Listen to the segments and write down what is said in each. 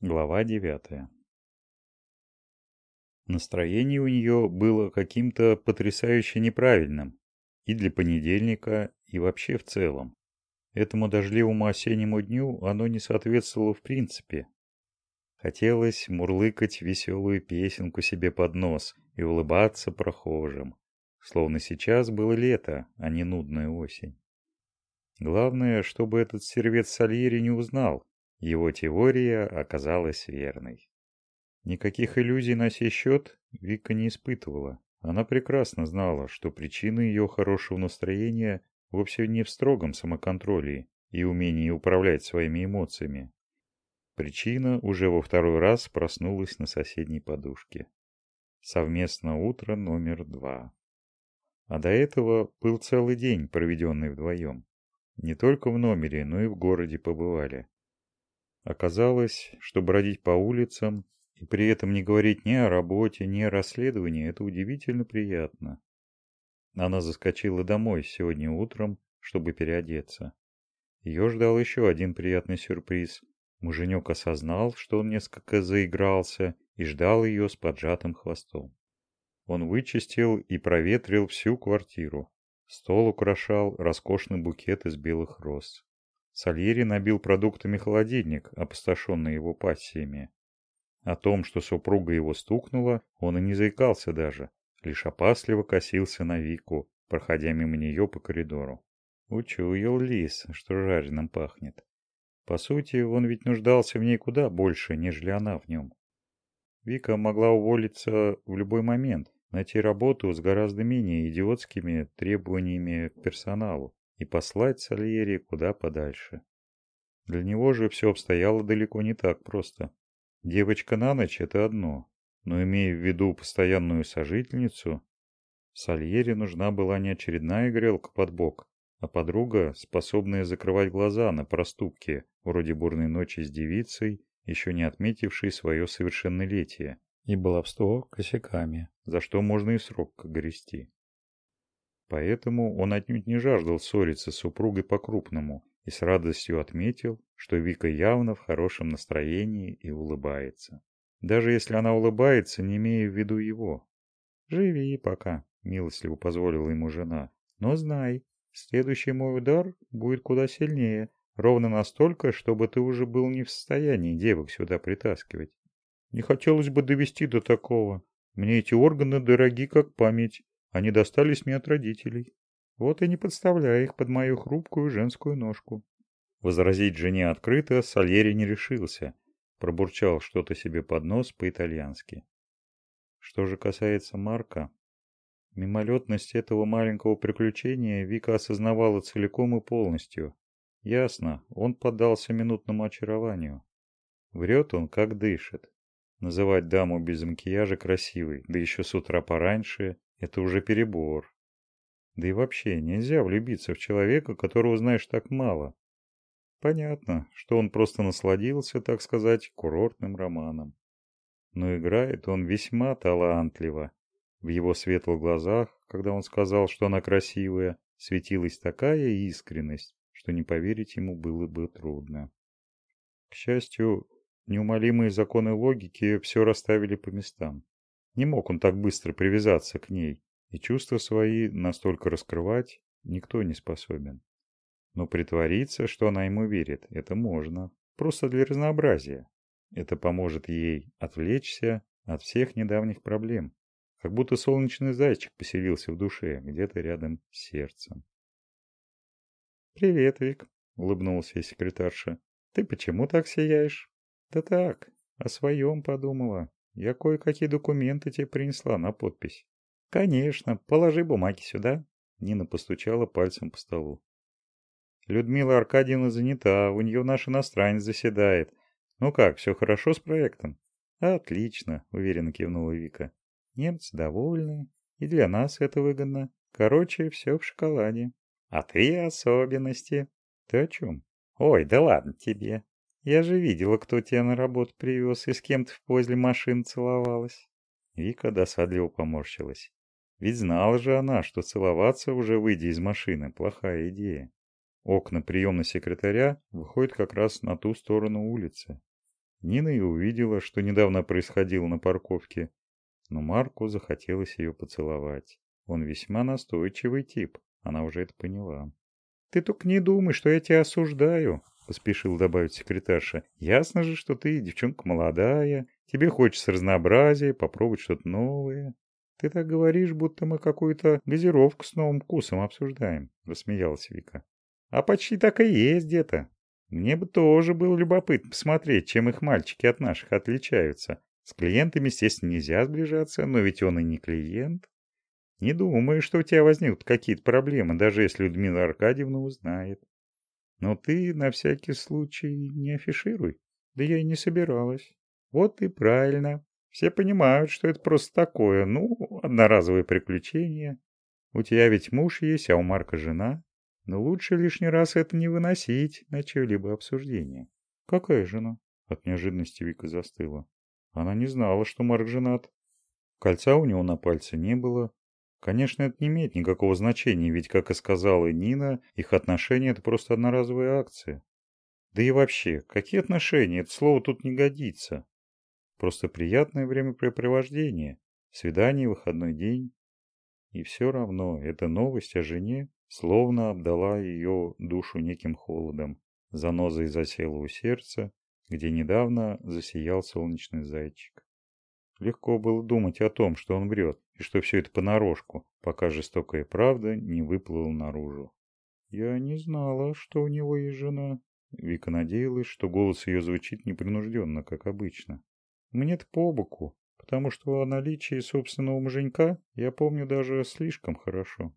Глава девятая. Настроение у нее было каким-то потрясающе неправильным. И для понедельника, и вообще в целом. Этому дождливому осеннему дню оно не соответствовало в принципе. Хотелось мурлыкать веселую песенку себе под нос и улыбаться прохожим. Словно сейчас было лето, а не нудная осень. Главное, чтобы этот сервец Сальери не узнал, его теория оказалась верной. Никаких иллюзий на сей счет Вика не испытывала. Она прекрасно знала, что причина ее хорошего настроения вовсе не в строгом самоконтроле и умении управлять своими эмоциями. Причина уже во второй раз проснулась на соседней подушке. Совместно утро номер два. А до этого был целый день, проведенный вдвоем. Не только в номере, но и в городе побывали. Оказалось, что бродить по улицам и при этом не говорить ни о работе, ни о расследовании – это удивительно приятно. Она заскочила домой сегодня утром, чтобы переодеться. Ее ждал еще один приятный сюрприз. Муженек осознал, что он несколько заигрался и ждал ее с поджатым хвостом. Он вычистил и проветрил всю квартиру. Стол украшал роскошный букет из белых роз. Сальери набил продуктами холодильник, опустошенный его пассиями. О том, что супруга его стукнула, он и не заикался даже, лишь опасливо косился на Вику, проходя мимо нее по коридору. Учуял лис, что жареным пахнет. По сути, он ведь нуждался в ней куда больше, нежели она в нем. Вика могла уволиться в любой момент, найти работу с гораздо менее идиотскими требованиями к персоналу и послать Сальери куда подальше. Для него же все обстояло далеко не так просто. Девочка на ночь – это одно, но имея в виду постоянную сожительницу, Сальери нужна была не очередная грелка под бок, а подруга, способная закрывать глаза на проступки, вроде бурной ночи с девицей, еще не отметившей свое совершеннолетие, и баловство косяками, за что можно и срок грести. Поэтому он отнюдь не жаждал ссориться с супругой по-крупному и с радостью отметил, что Вика явно в хорошем настроении и улыбается. Даже если она улыбается, не имея в виду его. «Живи пока», — милостливо позволила ему жена. «Но знай, следующий мой удар будет куда сильнее, ровно настолько, чтобы ты уже был не в состоянии девок сюда притаскивать. Не хотелось бы довести до такого. Мне эти органы дороги как память, они достались мне от родителей. Вот и не подставляй их под мою хрупкую женскую ножку. Возразить жене открыто Сальери не решился. Пробурчал что-то себе под нос по-итальянски. Что же касается Марка, мимолетность этого маленького приключения Вика осознавала целиком и полностью. Ясно, он поддался минутному очарованию. Врет он, как дышит. Называть даму без макияжа красивой, да еще с утра пораньше, это уже перебор. Да и вообще, нельзя влюбиться в человека, которого знаешь так мало. Понятно, что он просто насладился, так сказать, курортным романом. Но играет он весьма талантливо. В его светлых глазах, когда он сказал, что она красивая, светилась такая искренность, что не поверить ему было бы трудно. К счастью, неумолимые законы логики все расставили по местам. Не мог он так быстро привязаться к ней, и чувства свои настолько раскрывать никто не способен. Но притвориться, что она ему верит, это можно. Просто для разнообразия. Это поможет ей отвлечься от всех недавних проблем. Как будто солнечный зайчик поселился в душе, где-то рядом с сердцем. «Привет, Вик», — улыбнулся ей секретарша. «Ты почему так сияешь?» «Да так, о своем подумала. Я кое-какие документы тебе принесла на подпись. Конечно, положи бумаги сюда. Нина постучала пальцем по столу. Людмила Аркадьевна занята, у нее наш иностранец заседает. Ну как, все хорошо с проектом? Отлично, уверенно кивнула Вика. Немцы довольны, и для нас это выгодно. Короче, все в шоколаде. А ты особенности. Ты о чем? Ой, да ладно тебе. Я же видела, кто тебя на работу привез и с кем ты возле машин целовалась. Вика досадливо поморщилась. Ведь знала же она, что целоваться уже выйдя из машины – плохая идея. Окна приемной секретаря выходят как раз на ту сторону улицы. Нина и увидела, что недавно происходило на парковке. Но Марку захотелось ее поцеловать. Он весьма настойчивый тип, она уже это поняла. «Ты только не думай, что я тебя осуждаю», — поспешил добавить секретарша. «Ясно же, что ты девчонка молодая, тебе хочется разнообразия, попробовать что-то новое». «Ты так говоришь, будто мы какую-то газировку с новым вкусом обсуждаем», — рассмеялась Вика. «А почти так и есть где-то. Мне бы тоже было любопытно посмотреть, чем их мальчики от наших отличаются. С клиентами, естественно, нельзя сближаться, но ведь он и не клиент. Не думаю, что у тебя возникнут какие-то проблемы, даже если Людмила Аркадьевна узнает. Но ты на всякий случай не афишируй. Да я и не собиралась. Вот и правильно. Все понимают, что это просто такое, ну, одноразовое приключение. У тебя ведь муж есть, а у Марка жена. Но лучше лишний раз это не выносить на чье-либо обсуждение. Какая жена? От неожиданности Вика застыла. Она не знала, что Марк женат. Кольца у него на пальце не было. Конечно, это не имеет никакого значения, ведь, как и сказала Нина, их отношения – это просто одноразовая акция. Да и вообще, какие отношения? Это слово тут не годится. Просто приятное времяпрепровождение, свидание, выходной день. И все равно эта новость о жене словно обдала ее душу неким холодом. Занозой засела у сердца, где недавно засиял солнечный зайчик. Легко было думать о том, что он врет, и что все это понарошку, пока жестокая правда не выплыла наружу. «Я не знала, что у него есть жена». Вика надеялась, что голос ее звучит непринужденно, как обычно. «Мне-то по боку, потому что о наличии собственного муженька я помню даже слишком хорошо.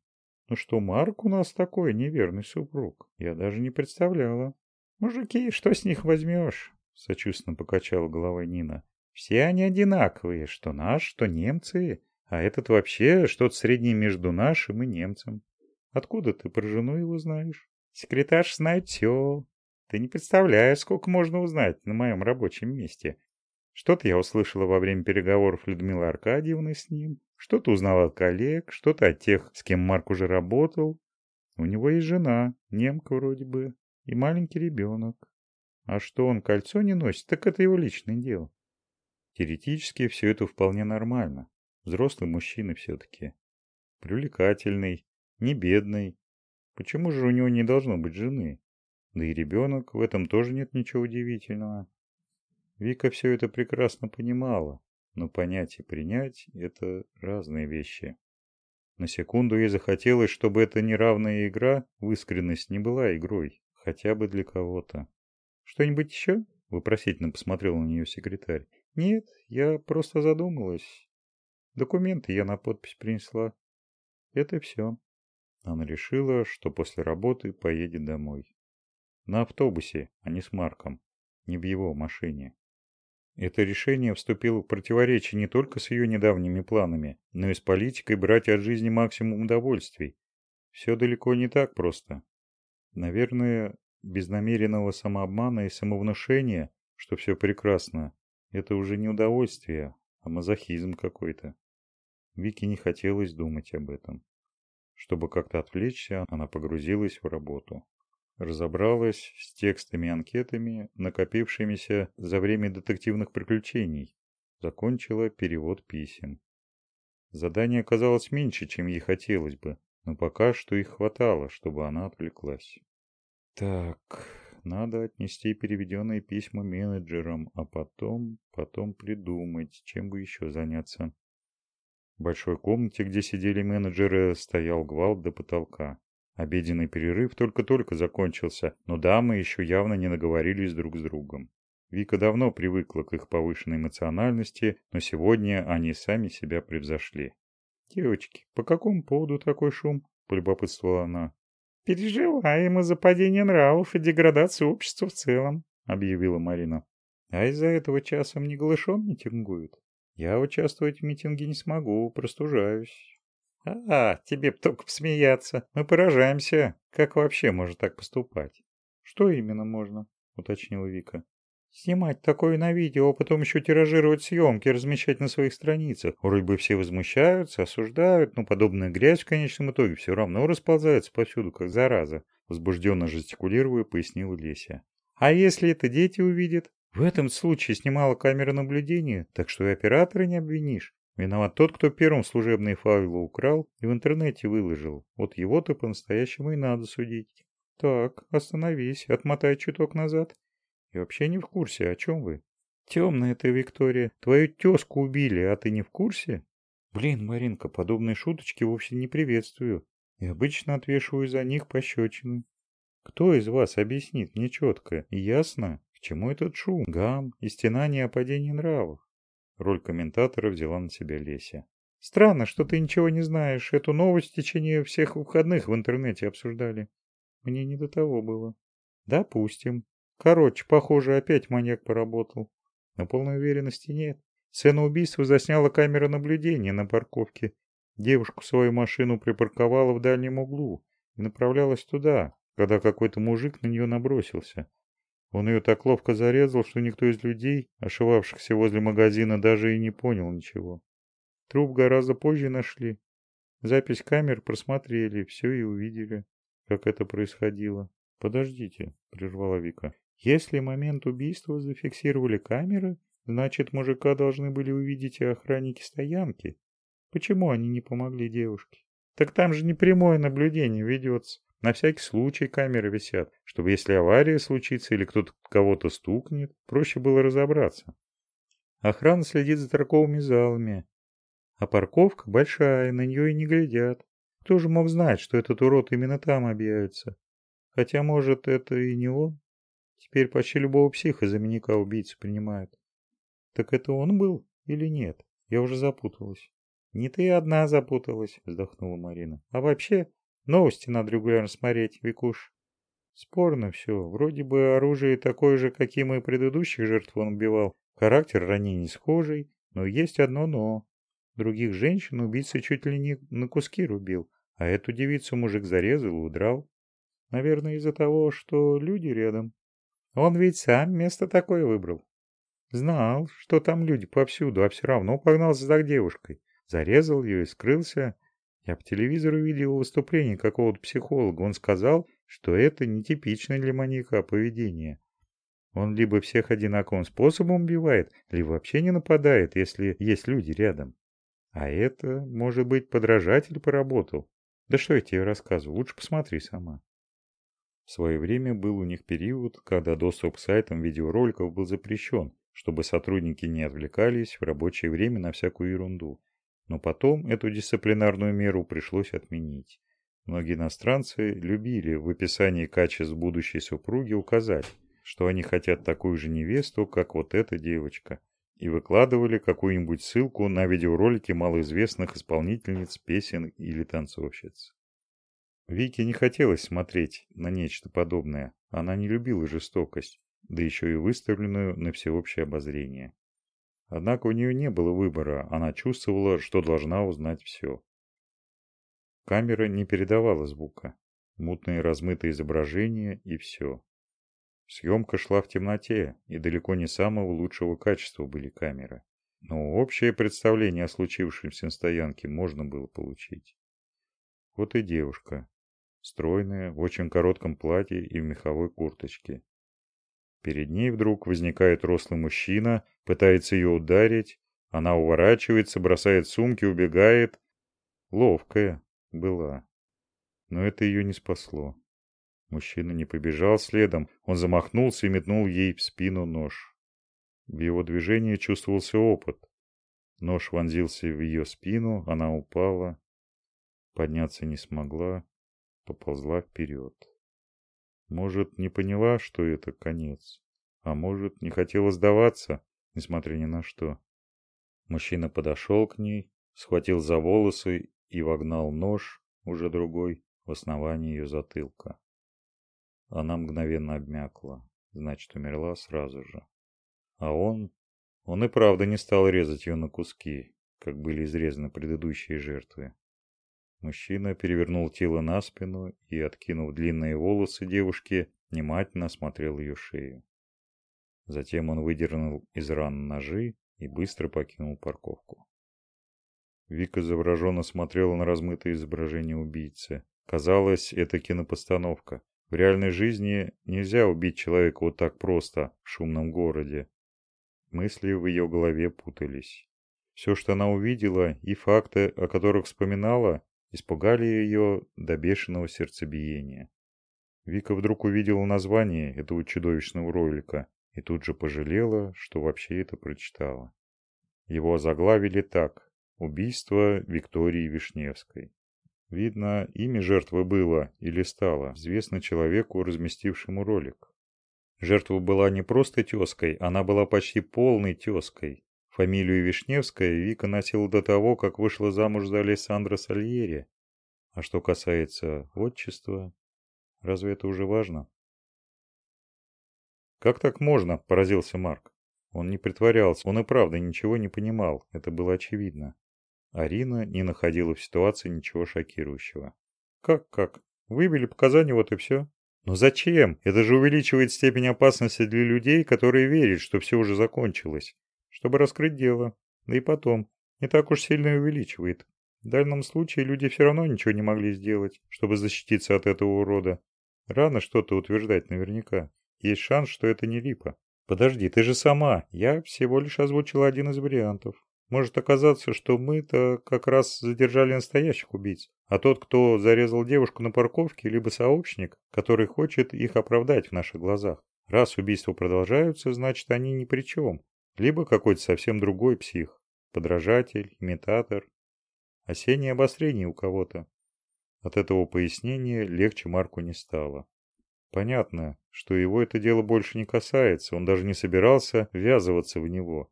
Ну что Марк у нас такой неверный супруг, я даже не представляла. Мужики, что с них возьмешь? Сочувственно покачала головой Нина. Все они одинаковые, что наш, что немцы. А этот вообще что-то среднее между нашим и немцем. Откуда ты про жену его знаешь? Секретарь знает все. Ты не представляешь, сколько можно узнать на моем рабочем месте. Что-то я услышала во время переговоров Людмилы Аркадьевны с ним, что-то узнал от коллег, что-то от тех, с кем Марк уже работал. У него есть жена, немка вроде бы, и маленький ребенок. А что он кольцо не носит, так это его личное дело. Теоретически все это вполне нормально. Взрослый мужчина все-таки. Привлекательный, не бедный. Почему же у него не должно быть жены? Да и ребенок, в этом тоже нет ничего удивительного. Вика все это прекрасно понимала. Но понять и принять – это разные вещи. На секунду ей захотелось, чтобы эта неравная игра в искренность не была игрой, хотя бы для кого-то. «Что-нибудь еще?» – вопросительно посмотрел на нее секретарь. «Нет, я просто задумалась. Документы я на подпись принесла. Это все». Она решила, что после работы поедет домой. На автобусе, а не с Марком. Не в его машине. Это решение вступило в противоречие не только с ее недавними планами, но и с политикой брать от жизни максимум удовольствий. Все далеко не так просто. Наверное, без намеренного самообмана и самовнушения, что все прекрасно, это уже не удовольствие, а мазохизм какой-то. Вике не хотелось думать об этом. Чтобы как-то отвлечься, она погрузилась в работу разобралась с текстами-анкетами, накопившимися за время детективных приключений, закончила перевод писем. Задание оказалось меньше, чем ей хотелось бы, но пока что их хватало, чтобы она отвлеклась. Так, надо отнести переведенные письма менеджерам, а потом, потом придумать, чем бы еще заняться. В большой комнате, где сидели менеджеры, стоял гвалт до потолка. Обеденный перерыв только-только закончился, но дамы еще явно не наговорились друг с другом. Вика давно привыкла к их повышенной эмоциональности, но сегодня они сами себя превзошли. «Девочки, по какому поводу такой шум?» – полюбопытствовала она. «Переживаем из-за падения нравов и деградации общества в целом», – объявила Марина. «А из-за этого часом не голышом митингуют? Я участвовать в митинге не смогу, простужаюсь». «А, тебе б только посмеяться. Мы поражаемся. Как вообще можно так поступать?» «Что именно можно?» — уточнила Вика. «Снимать такое на видео, а потом еще тиражировать съемки, размещать на своих страницах. Вроде бы все возмущаются, осуждают, но подобная грязь в конечном итоге все равно расползается повсюду, как зараза», — возбужденно жестикулируя, пояснила Леся. «А если это дети увидят? В этом случае снимала камера наблюдения, так что и оператора не обвинишь. Виноват тот, кто первым служебные файлы украл и в интернете выложил. Вот его-то по-настоящему и надо судить. Так, остановись, отмотай чуток назад. Я вообще не в курсе, о чем вы. Темная ты, Виктория. Твою тезку убили, а ты не в курсе? Блин, Маринка, подобные шуточки вовсе не приветствую. И обычно отвешиваю за них пощечины. Кто из вас объяснит мне четко и ясно, к чему этот шум, гам и стенание о падении нравов? Роль комментатора взяла на себя Леся. Странно, что ты ничего не знаешь. Эту новость в течение всех выходных в интернете обсуждали. Мне не до того было. Допустим. Короче, похоже, опять маньяк поработал. Но полной уверенности нет. Сцену убийства засняла камера наблюдения на парковке. Девушку свою машину припарковала в дальнем углу и направлялась туда, когда какой-то мужик на нее набросился. Он ее так ловко зарезал, что никто из людей, ошивавшихся возле магазина, даже и не понял ничего. Труп гораздо позже нашли. Запись камер просмотрели, все и увидели, как это происходило. «Подождите», — прервала Вика. «Если момент убийства зафиксировали камеры, значит, мужика должны были увидеть и охранники стоянки. Почему они не помогли девушке? Так там же не прямое наблюдение ведется. На всякий случай камеры висят, чтобы если авария случится или кто-то кого-то стукнет, проще было разобраться. Охрана следит за торговыми залами. А парковка большая, на нее и не глядят. Кто же мог знать, что этот урод именно там объявится? Хотя, может, это и не он? Теперь почти любого психа за маньяка убийцы принимают. Так это он был или нет? Я уже запуталась. Не ты одна запуталась, вздохнула Марина. А вообще, Новости надо регулярно смотреть, Викуш. Спорно все. Вроде бы оружие такое же, каким и предыдущих жертв он убивал. Характер ранений схожий, но есть одно «но». Других женщин убийца чуть ли не на куски рубил, а эту девицу мужик зарезал и удрал. Наверное, из-за того, что люди рядом. Он ведь сам место такое выбрал. Знал, что там люди повсюду, а все равно погнался за девушкой. Зарезал ее и скрылся, я по телевизору видел выступление какого-то психолога. Он сказал, что это нетипичное для маньяка поведение. Он либо всех одинаковым способом убивает, либо вообще не нападает, если есть люди рядом. А это, может быть, подражатель поработал. Да что я тебе рассказываю, лучше посмотри сама. В свое время был у них период, когда доступ к сайтам видеороликов был запрещен, чтобы сотрудники не отвлекались в рабочее время на всякую ерунду. Но потом эту дисциплинарную меру пришлось отменить. Многие иностранцы любили в описании качеств будущей супруги указать, что они хотят такую же невесту, как вот эта девочка, и выкладывали какую-нибудь ссылку на видеоролики малоизвестных исполнительниц, песен или танцовщиц. Вике не хотелось смотреть на нечто подобное, она не любила жестокость, да еще и выставленную на всеобщее обозрение. Однако у нее не было выбора, она чувствовала, что должна узнать все. Камера не передавала звука. Мутные размытые изображения и все. Съемка шла в темноте, и далеко не самого лучшего качества были камеры. Но общее представление о случившемся на стоянке можно было получить. Вот и девушка. Стройная, в очень коротком платье и в меховой курточке. Перед ней вдруг возникает рослый мужчина, пытается ее ударить. Она уворачивается, бросает сумки, убегает. Ловкая была. Но это ее не спасло. Мужчина не побежал следом. Он замахнулся и метнул ей в спину нож. В его движении чувствовался опыт. Нож вонзился в ее спину, она упала. Подняться не смогла, поползла вперед. Может, не поняла, что это конец. А может, не хотела сдаваться, несмотря ни на что. Мужчина подошел к ней, схватил за волосы и вогнал нож, уже другой, в основание ее затылка. Она мгновенно обмякла, значит, умерла сразу же. А он... Он и правда не стал резать ее на куски, как были изрезаны предыдущие жертвы. Мужчина перевернул тело на спину и, откинув длинные волосы девушки, внимательно осмотрел ее шею. Затем он выдернул из ран ножи и быстро покинул парковку. Вика завороженно смотрела на размытое изображение убийцы. Казалось, это кинопостановка. В реальной жизни нельзя убить человека вот так просто в шумном городе. Мысли в ее голове путались. Все, что она увидела, и факты, о которых вспоминала, испугали ее до бешеного сердцебиения. Вика вдруг увидела название этого чудовищного ролика и тут же пожалела, что вообще это прочитала. Его заглавили так «Убийство Виктории Вишневской». Видно, имя жертвы было или стало известно человеку, разместившему ролик. Жертва была не просто тезкой, она была почти полной тезкой. Фамилию Вишневская Вика носила до того, как вышла замуж за Александра Сальери. А что касается отчества, разве это уже важно? «Как так можно?» – поразился Марк. Он не притворялся, он и правда ничего не понимал, это было очевидно. Арина не находила в ситуации ничего шокирующего. «Как-как? Выбили показания, вот и все». «Но зачем? Это же увеличивает степень опасности для людей, которые верят, что все уже закончилось чтобы раскрыть дело. Да и потом, не так уж сильно увеличивает. В данном случае люди все равно ничего не могли сделать, чтобы защититься от этого урода. Рано что-то утверждать наверняка. Есть шанс, что это не Липа. Подожди, ты же сама. Я всего лишь озвучил один из вариантов. Может оказаться, что мы-то как раз задержали настоящих убийц, а тот, кто зарезал девушку на парковке, либо сообщник, который хочет их оправдать в наших глазах. Раз убийства продолжаются, значит они ни при чем. Либо какой-то совсем другой псих. Подражатель, имитатор. Осеннее обострение у кого-то. От этого пояснения легче Марку не стало. Понятно, что его это дело больше не касается, он даже не собирался ввязываться в него.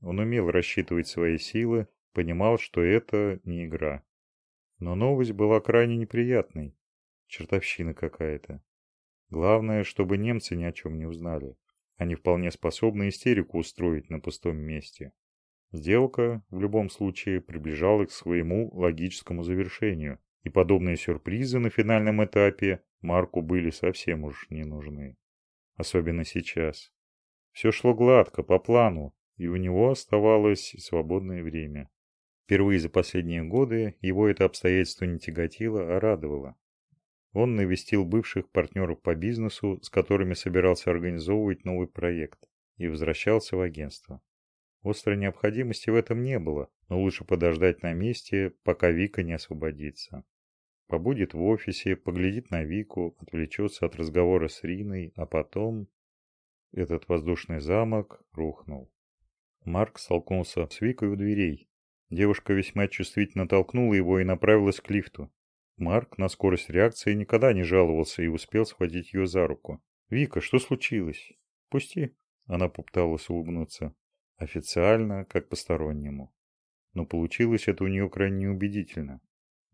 Он умел рассчитывать свои силы, понимал, что это не игра. Но новость была крайне неприятной. Чертовщина какая-то. Главное, чтобы немцы ни о чем не узнали. Они вполне способны истерику устроить на пустом месте. Сделка, в любом случае, приближалась к своему логическому завершению, и подобные сюрпризы на финальном этапе Марку были совсем уж не нужны. Особенно сейчас. Все шло гладко, по плану, и у него оставалось свободное время. Впервые за последние годы его это обстоятельство не тяготило, а радовало. Он навестил бывших партнеров по бизнесу, с которыми собирался организовывать новый проект, и возвращался в агентство. Острой необходимости в этом не было, но лучше подождать на месте, пока Вика не освободится. Побудет в офисе, поглядит на Вику, отвлечется от разговора с Риной, а потом... Этот воздушный замок рухнул. Марк столкнулся с Викой у дверей. Девушка весьма чувствительно толкнула его и направилась к лифту. Марк на скорость реакции никогда не жаловался и успел схватить ее за руку. «Вика, что случилось?» «Пусти». Она попыталась улыбнуться. Официально, как постороннему. Но получилось это у нее крайне неубедительно.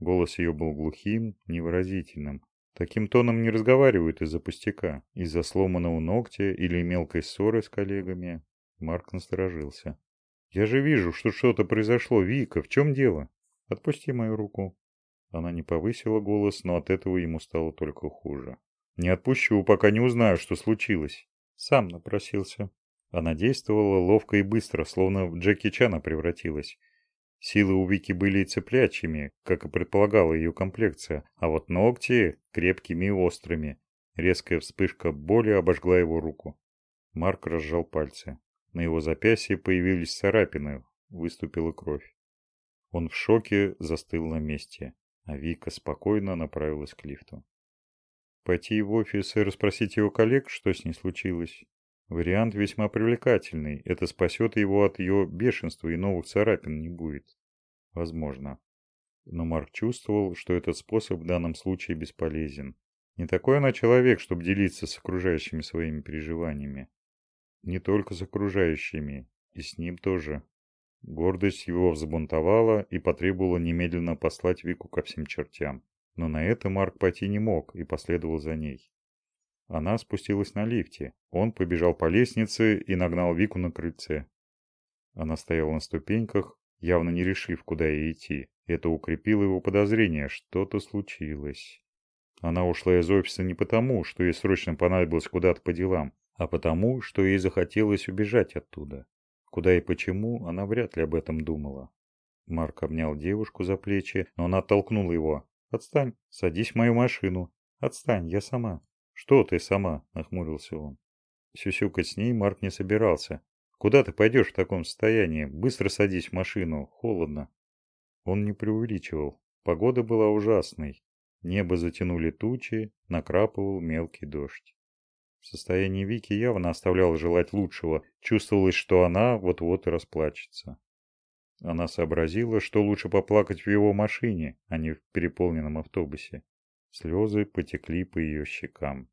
Голос ее был глухим, невыразительным. Таким тоном не разговаривают из-за пустяка, из-за сломанного ногтя или мелкой ссоры с коллегами. Марк насторожился. «Я же вижу, что что-то произошло. Вика, в чем дело?» «Отпусти мою руку», она не повысила голос, но от этого ему стало только хуже. «Не отпущу, пока не узнаю, что случилось». Сам напросился. Она действовала ловко и быстро, словно в Джеки Чана превратилась. Силы у Вики были цеплячими, как и предполагала ее комплекция, а вот ногти крепкими и острыми. Резкая вспышка боли обожгла его руку. Марк разжал пальцы. На его запястье появились царапины, выступила кровь. Он в шоке застыл на месте а Вика спокойно направилась к лифту. Пойти в офис и расспросить его коллег, что с ней случилось. Вариант весьма привлекательный. Это спасет его от ее бешенства и новых царапин не будет. Возможно. Но Марк чувствовал, что этот способ в данном случае бесполезен. Не такой она человек, чтобы делиться с окружающими своими переживаниями. Не только с окружающими, и с ним тоже. Гордость его взбунтовала и потребовала немедленно послать Вику ко всем чертям. Но на это Марк пойти не мог и последовал за ней. Она спустилась на лифте. Он побежал по лестнице и нагнал Вику на крыльце. Она стояла на ступеньках, явно не решив, куда ей идти. Это укрепило его подозрение, что-то случилось. Она ушла из офиса не потому, что ей срочно понадобилось куда-то по делам, а потому, что ей захотелось убежать оттуда. Куда и почему, она вряд ли об этом думала. Марк обнял девушку за плечи, но она оттолкнула его. «Отстань, садись в мою машину. Отстань, я сама». «Что ты сама?» – нахмурился он. Сюсюкать с ней Марк не собирался. «Куда ты пойдешь в таком состоянии? Быстро садись в машину, холодно». Он не преувеличивал. Погода была ужасной. Небо затянули тучи, накрапывал мелкий дождь. Состояние Вики явно оставляло желать лучшего. Чувствовалось, что она вот-вот и расплачется. Она сообразила, что лучше поплакать в его машине, а не в переполненном автобусе. Слезы потекли по ее щекам.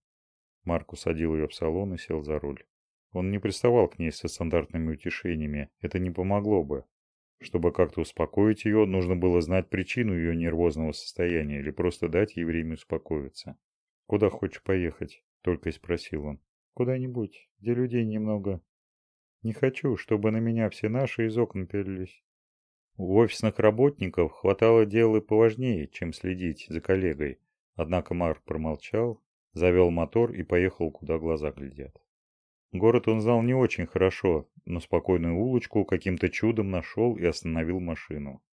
Марк усадил ее в салон и сел за руль. Он не приставал к ней со стандартными утешениями, это не помогло бы. Чтобы как-то успокоить ее, нужно было знать причину ее нервозного состояния или просто дать ей время успокоиться. «Куда хочешь поехать?» – только и спросил он. «Куда-нибудь, где людей немного. Не хочу, чтобы на меня все наши из окон пялились». У офисных работников хватало дел и поважнее, чем следить за коллегой. Однако Марк промолчал, завел мотор и поехал, куда глаза глядят. Город он знал не очень хорошо, но спокойную улочку каким-то чудом нашел и остановил машину.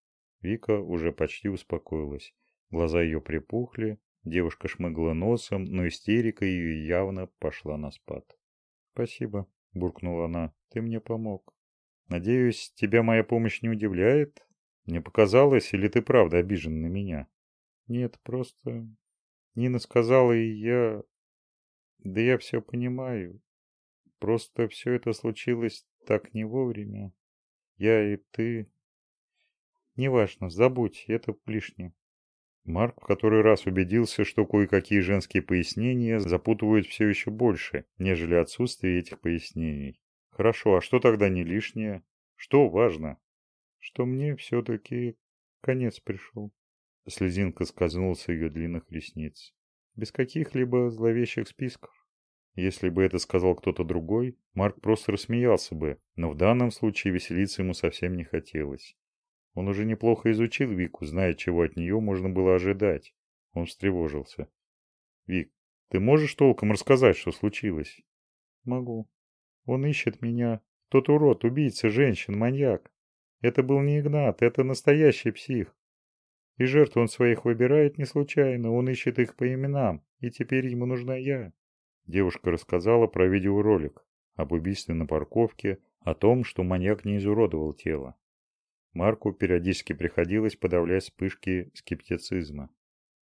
Вика уже почти успокоилась. Глаза ее припухли, девушка шмыгла носом, но истерика ее явно пошла на спад. «Спасибо», – буркнула она, – «ты мне помог». «Надеюсь, тебя моя помощь не удивляет? Мне показалось, или ты правда обижен на меня?» «Нет, просто...» Нина сказала, и я... Да я все понимаю. Просто все это случилось так не вовремя. Я и ты... Неважно, забудь, это лишнее. Марк в который раз убедился, что кое-какие женские пояснения запутывают все еще больше, нежели отсутствие этих пояснений. Хорошо, а что тогда не лишнее? Что важно? Что мне все-таки конец пришел. Слезинка скользнула с ее длинных ресниц. Без каких-либо зловещих списков. Если бы это сказал кто-то другой, Марк просто рассмеялся бы, но в данном случае веселиться ему совсем не хотелось. Он уже неплохо изучил Вику, зная, чего от нее можно было ожидать. Он встревожился. «Вик, ты можешь толком рассказать, что случилось?» «Могу. Он ищет меня. Тот урод, убийца женщин, маньяк. Это был не Игнат, это настоящий псих. И жертв он своих выбирает не случайно, он ищет их по именам, и теперь ему нужна я. Девушка рассказала про видеоролик об убийстве на парковке, о том, что маньяк не изуродовал тело. Марку периодически приходилось подавлять вспышки скептицизма.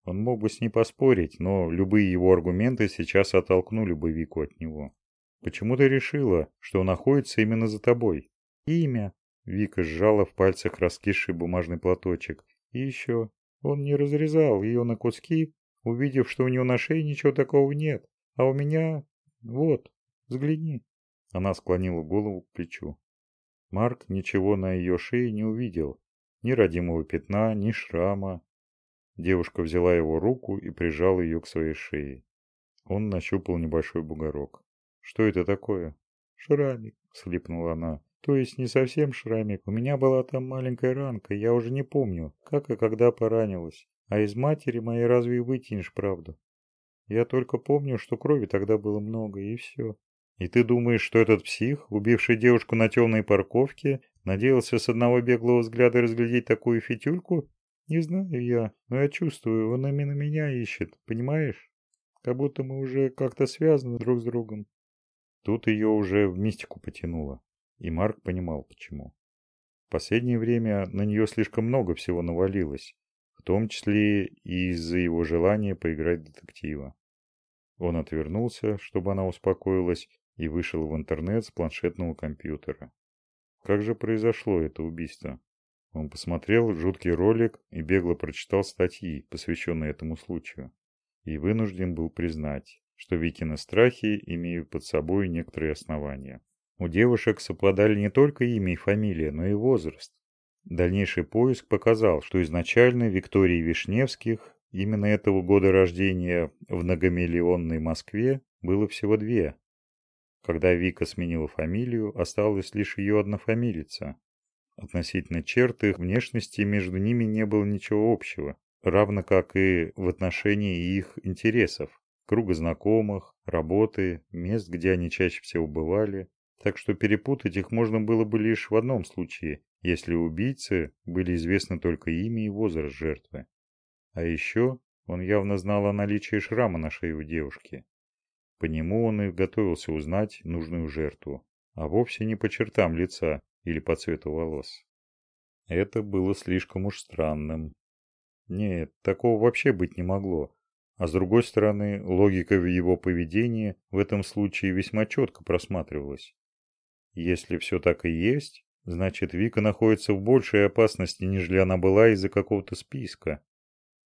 Он мог бы с ней поспорить, но любые его аргументы сейчас оттолкнули бы Вику от него. «Почему ты решила, что он находится именно за тобой?» «Имя!» Вика сжала в пальцах раскисший бумажный платочек. «И еще, он не разрезал ее на куски, увидев, что у него на шее ничего такого нет. А у меня... Вот, взгляни. Она склонила голову к плечу. Марк ничего на ее шее не увидел. Ни родимого пятна, ни шрама. Девушка взяла его руку и прижала ее к своей шее. Он нащупал небольшой бугорок. «Что это такое?» «Шрамик», — слипнула она. «То есть не совсем шрамик. У меня была там маленькая ранка. Я уже не помню, как и когда поранилась. А из матери моей разве вытянешь правду? Я только помню, что крови тогда было много, и все. И ты думаешь, что этот псих, убивший девушку на темной парковке, надеялся с одного беглого взгляда разглядеть такую фитюльку? Не знаю я, но я чувствую, он именно меня ищет, понимаешь? Как будто мы уже как-то связаны друг с другом. Тут ее уже в мистику потянуло, и Марк понимал, почему. В последнее время на нее слишком много всего навалилось, в том числе и из-за его желания поиграть детектива. Он отвернулся, чтобы она успокоилась, и вышел в интернет с планшетного компьютера. Как же произошло это убийство? Он посмотрел жуткий ролик и бегло прочитал статьи, посвященные этому случаю. И вынужден был признать, что Викины страхи имеют под собой некоторые основания. У девушек совпадали не только имя и фамилия, но и возраст. Дальнейший поиск показал, что изначально Виктории Вишневских, именно этого года рождения в многомиллионной Москве, было всего две. Когда Вика сменила фамилию, осталась лишь ее однофамилица. Относительно черт их внешности между ними не было ничего общего, равно как и в отношении их интересов, круга знакомых, работы, мест, где они чаще всего бывали. Так что перепутать их можно было бы лишь в одном случае, если убийцы были известны только имя и возраст жертвы. А еще он явно знал о наличии шрама на шее у девушки. По нему он и готовился узнать нужную жертву, а вовсе не по чертам лица или по цвету волос. Это было слишком уж странным. Нет, такого вообще быть не могло. А с другой стороны, логика в его поведении в этом случае весьма четко просматривалась. Если все так и есть, значит Вика находится в большей опасности, нежели она была из-за какого-то списка.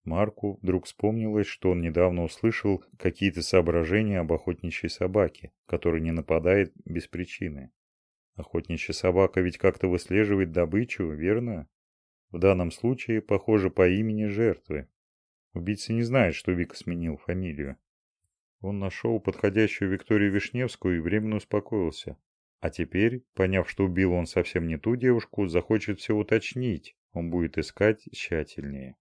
Марку вдруг вспомнилось, что он недавно услышал какие-то соображения об охотничьей собаке, которая не нападает без причины. Охотничья собака ведь как-то выслеживает добычу, верно? В данном случае, похоже, по имени жертвы. Убийца не знает, что Вика сменил фамилию. Он нашел подходящую Викторию Вишневскую и временно успокоился. А теперь, поняв, что убил он совсем не ту девушку, захочет все уточнить. Он будет искать тщательнее.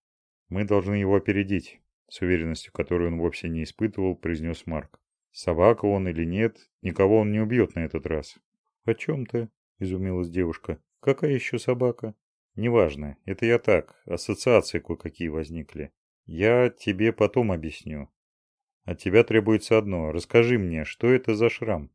Мы должны его опередить, с уверенностью, которую он вовсе не испытывал, произнес Марк. Собака он или нет, никого он не убьет на этот раз. «О чем ты?» – изумилась девушка. «Какая еще собака?» «Неважно, это я так, ассоциации кое-какие возникли. Я тебе потом объясню. От тебя требуется одно. Расскажи мне, что это за шрам?»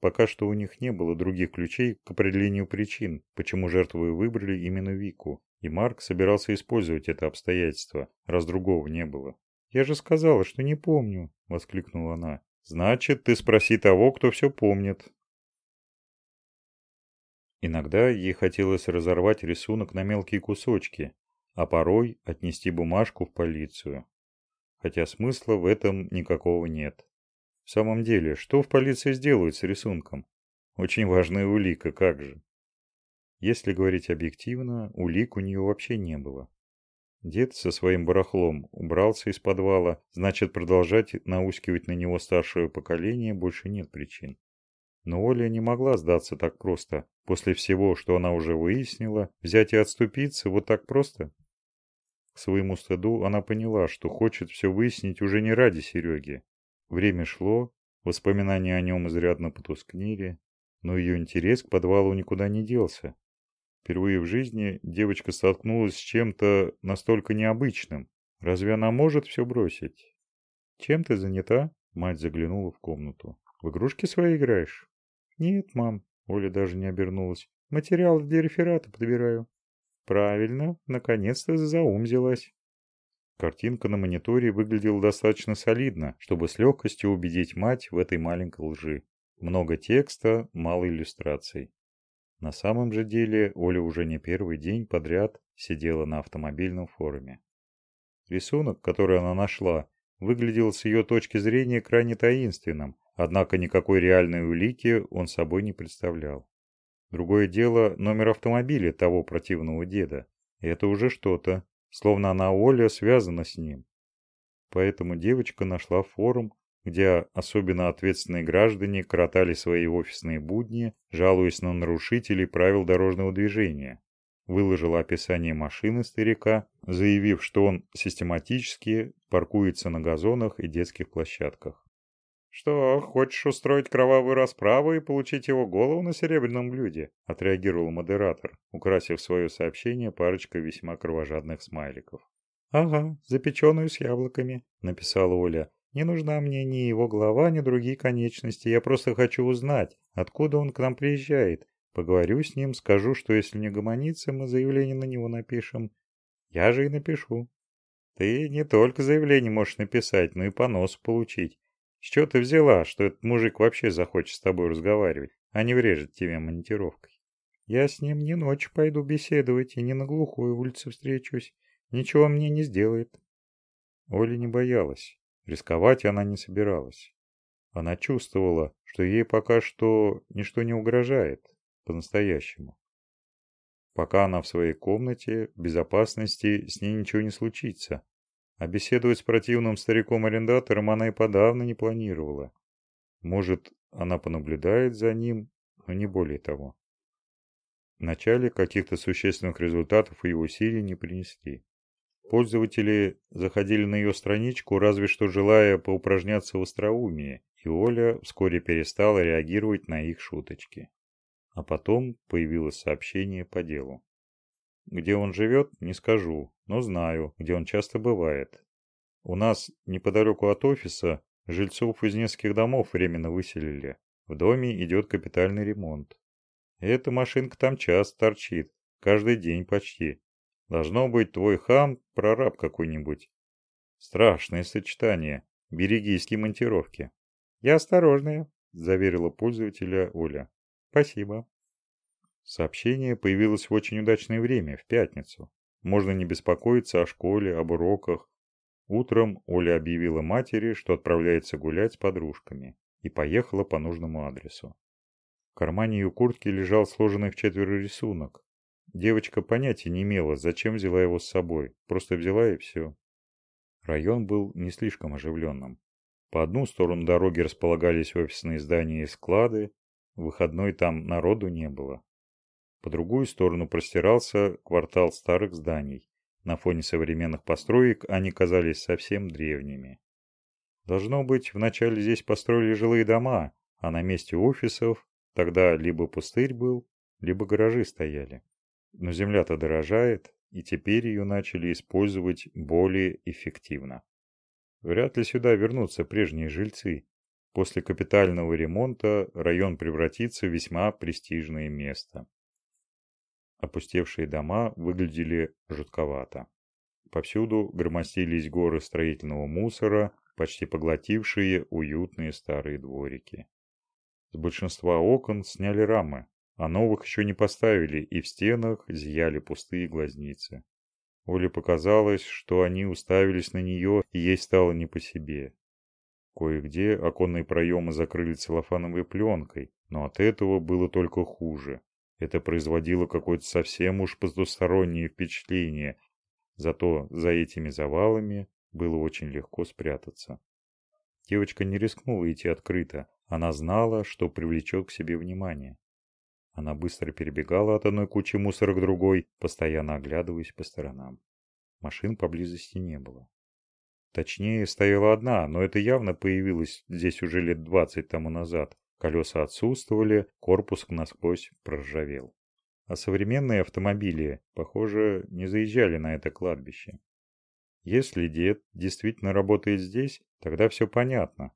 Пока что у них не было других ключей к определению причин, почему жертвы выбрали именно Вику. И Марк собирался использовать это обстоятельство, раз другого не было. «Я же сказала, что не помню», — воскликнула она. «Значит, ты спроси того, кто все помнит». Иногда ей хотелось разорвать рисунок на мелкие кусочки, а порой отнести бумажку в полицию. Хотя смысла в этом никакого нет. В самом деле, что в полиции сделают с рисунком? Очень важная улика, как же. Если говорить объективно, улик у нее вообще не было. Дед со своим барахлом убрался из подвала, значит продолжать наускивать на него старшее поколение больше нет причин. Но Оля не могла сдаться так просто. После всего, что она уже выяснила, взять и отступиться вот так просто? К своему стыду она поняла, что хочет все выяснить уже не ради Сереги. Время шло, воспоминания о нем изрядно потускнели, но ее интерес к подвалу никуда не делся. Впервые в жизни девочка столкнулась с чем-то настолько необычным. Разве она может все бросить? Чем ты занята? Мать заглянула в комнату. В игрушки свои играешь? Нет, мам. Оля даже не обернулась. Материал для реферата подбираю. Правильно, наконец-то за ум взялась. Картинка на мониторе выглядела достаточно солидно, чтобы с легкостью убедить мать в этой маленькой лжи. Много текста, мало иллюстраций. На самом же деле Оля уже не первый день подряд сидела на автомобильном форуме. Рисунок, который она нашла, выглядел с ее точки зрения крайне таинственным, однако никакой реальной улики он собой не представлял. Другое дело номер автомобиля того противного деда. Это уже что-то, словно она Оля связана с ним. Поэтому девочка нашла форум, где особенно ответственные граждане коротали свои офисные будни, жалуясь на нарушителей правил дорожного движения. Выложила описание машины старика, заявив, что он систематически паркуется на газонах и детских площадках. «Что, хочешь устроить кровавую расправу и получить его голову на серебряном блюде?» – отреагировал модератор, украсив свое сообщение парочкой весьма кровожадных смайликов. «Ага, запеченную с яблоками», – написала Оля. Не нужна мне ни его голова, ни другие конечности. Я просто хочу узнать, откуда он к нам приезжает. Поговорю с ним, скажу, что если не гомонится, мы заявление на него напишем. Я же и напишу. Ты не только заявление можешь написать, но и понос получить. С чего ты взяла, что этот мужик вообще захочет с тобой разговаривать, а не врежет тебе монтировкой? Я с ним не ночью пойду беседовать и не на глухой улице встречусь. Ничего мне не сделает. Оля не боялась. Рисковать она не собиралась. Она чувствовала, что ей пока что ничто не угрожает, по-настоящему. Пока она в своей комнате, в безопасности, с ней ничего не случится. А беседовать с противным стариком-арендатором она и подавно не планировала. Может, она понаблюдает за ним, но не более того. Вначале каких-то существенных результатов ее усилий не принесли. Пользователи заходили на ее страничку, разве что желая поупражняться в остроумии, и Оля вскоре перестала реагировать на их шуточки. А потом появилось сообщение по делу. Где он живет, не скажу, но знаю, где он часто бывает. У нас неподалеку от офиса Жильцов из нескольких домов временно выселили. В доме идет капитальный ремонт. Эта машинка там час торчит, каждый день почти. Должно быть твой хам, прораб какой-нибудь. Страшное сочетание. Берегись монтировки. Я осторожная, заверила пользователя Оля. Спасибо. Сообщение появилось в очень удачное время, в пятницу. Можно не беспокоиться о школе, об уроках. Утром Оля объявила матери, что отправляется гулять с подружками, и поехала по нужному адресу. В кармане ее куртки лежал сложенный в четверо рисунок. Девочка понятия не имела, зачем взяла его с собой, просто взяла и все. Район был не слишком оживленным. По одну сторону дороги располагались офисные здания и склады, выходной там народу не было. По другую сторону простирался квартал старых зданий. На фоне современных построек они казались совсем древними. Должно быть, вначале здесь построили жилые дома, а на месте офисов тогда либо пустырь был, либо гаражи стояли. Но земля-то дорожает, и теперь ее начали использовать более эффективно. Вряд ли сюда вернутся прежние жильцы. После капитального ремонта район превратится в весьма престижное место. Опустевшие дома выглядели жутковато. Повсюду громоздились горы строительного мусора, почти поглотившие уютные старые дворики. С большинства окон сняли рамы, а новых еще не поставили, и в стенах зияли пустые глазницы. Оле показалось, что они уставились на нее, и ей стало не по себе. Кое-где оконные проемы закрыли целлофановой пленкой, но от этого было только хуже. Это производило какое-то совсем уж потустороннее впечатление, зато за этими завалами было очень легко спрятаться. Девочка не рискнула идти открыто, она знала, что привлечет к себе внимание. Она быстро перебегала от одной кучи мусора к другой, постоянно оглядываясь по сторонам. Машин поблизости не было. Точнее, стояла одна, но это явно появилось здесь уже лет двадцать тому назад, Колеса отсутствовали, корпус насквозь проржавел. А современные автомобили, похоже, не заезжали на это кладбище. Если дед действительно работает здесь, тогда все понятно.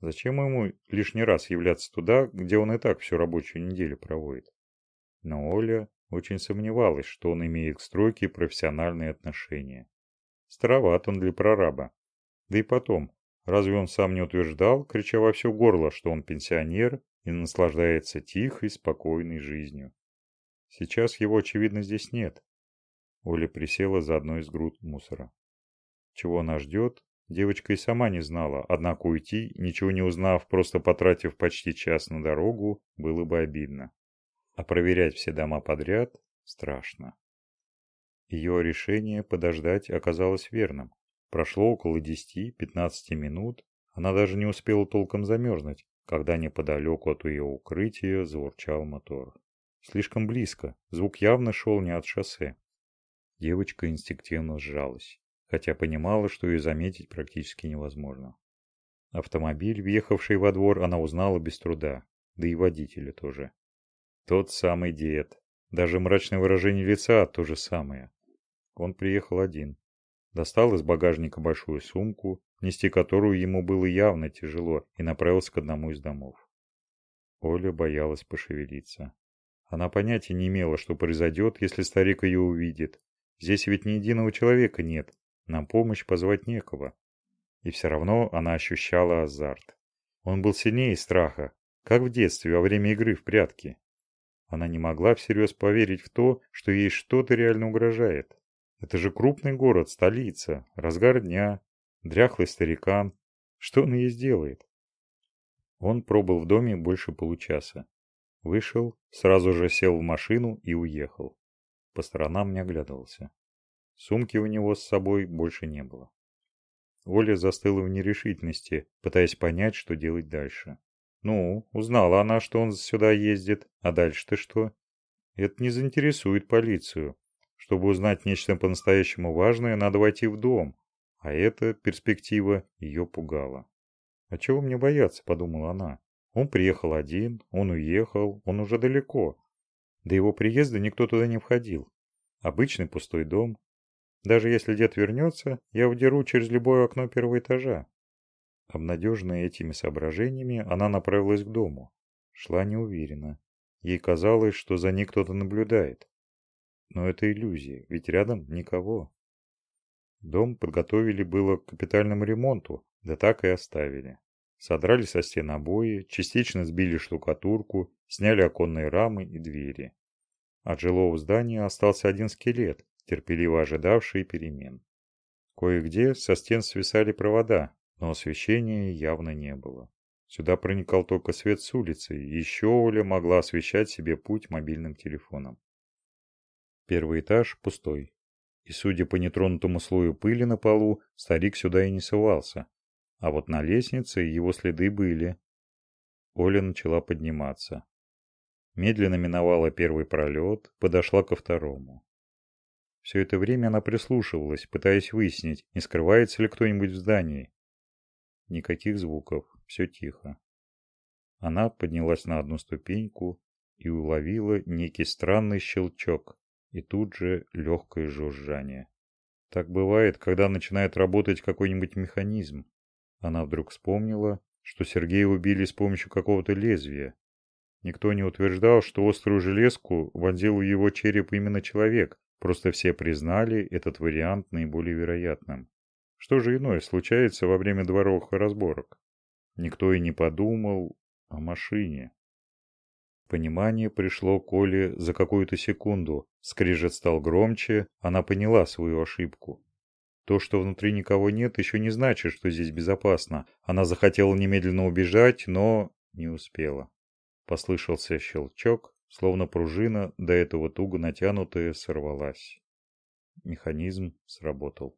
Зачем ему лишний раз являться туда, где он и так всю рабочую неделю проводит? Но Оля очень сомневалась, что он имеет к стройке профессиональные отношения. Староват он для прораба. Да и потом, Разве он сам не утверждал, крича во все горло, что он пенсионер и наслаждается тихой, спокойной жизнью? Сейчас его, очевидно, здесь нет. Оля присела за одной из груд мусора. Чего она ждет, девочка и сама не знала, однако уйти, ничего не узнав, просто потратив почти час на дорогу, было бы обидно. А проверять все дома подряд страшно. Ее решение подождать оказалось верным. Прошло около 10-15 минут, она даже не успела толком замерзнуть, когда неподалеку от ее укрытия заурчал мотор. Слишком близко, звук явно шел не от шоссе. Девочка инстинктивно сжалась, хотя понимала, что ее заметить практически невозможно. Автомобиль, въехавший во двор, она узнала без труда, да и водителя тоже. Тот самый дед. Даже мрачное выражение лица то же самое. Он приехал один достал из багажника большую сумку, нести которую ему было явно тяжело, и направился к одному из домов. Оля боялась пошевелиться. Она понятия не имела, что произойдет, если старик ее увидит. Здесь ведь ни единого человека нет, нам помощь позвать некого. И все равно она ощущала азарт. Он был сильнее страха, как в детстве во время игры в прятки. Она не могла всерьез поверить в то, что ей что-то реально угрожает. Это же крупный город, столица, разгар дня, дряхлый старикан. Что он ей сделает? Он пробыл в доме больше получаса. Вышел, сразу же сел в машину и уехал. По сторонам не оглядывался. Сумки у него с собой больше не было. Оля застыла в нерешительности, пытаясь понять, что делать дальше. Ну, узнала она, что он сюда ездит, а дальше-то что? Это не заинтересует полицию. Чтобы узнать нечто по-настоящему важное, надо войти в дом, а эта перспектива ее пугала. «А чего мне бояться?» – подумала она. Он приехал один, он уехал, он уже далеко. До его приезда никто туда не входил. Обычный пустой дом. Даже если дед вернется, я удеру через любое окно первого этажа. Обнадеженная этими соображениями, она направилась к дому. Шла неуверенно. Ей казалось, что за ней кто-то наблюдает. Но это иллюзия, ведь рядом никого. Дом подготовили было к капитальному ремонту, да так и оставили. Содрали со стен обои, частично сбили штукатурку, сняли оконные рамы и двери. От жилого здания остался один скелет, терпеливо ожидавший перемен. Кое-где со стен свисали провода, но освещения явно не было. Сюда проникал только свет с улицы, еще Оля могла освещать себе путь мобильным телефоном. Первый этаж пустой. И судя по нетронутому слою пыли на полу, старик сюда и не совался. А вот на лестнице его следы были. Оля начала подниматься. Медленно миновала первый пролет, подошла ко второму. Все это время она прислушивалась, пытаясь выяснить, не скрывается ли кто-нибудь в здании. Никаких звуков, все тихо. Она поднялась на одну ступеньку и уловила некий странный щелчок и тут же легкое жужжание. Так бывает, когда начинает работать какой-нибудь механизм. Она вдруг вспомнила, что Сергея убили с помощью какого-то лезвия. Никто не утверждал, что острую железку вонзил в его череп именно человек, просто все признали этот вариант наиболее вероятным. Что же иное случается во время дворовых разборок? Никто и не подумал о машине. Понимание пришло Коле за какую-то секунду. Скрежет стал громче, она поняла свою ошибку. То, что внутри никого нет, еще не значит, что здесь безопасно. Она захотела немедленно убежать, но не успела. Послышался щелчок, словно пружина, до этого туго натянутая, сорвалась. Механизм сработал.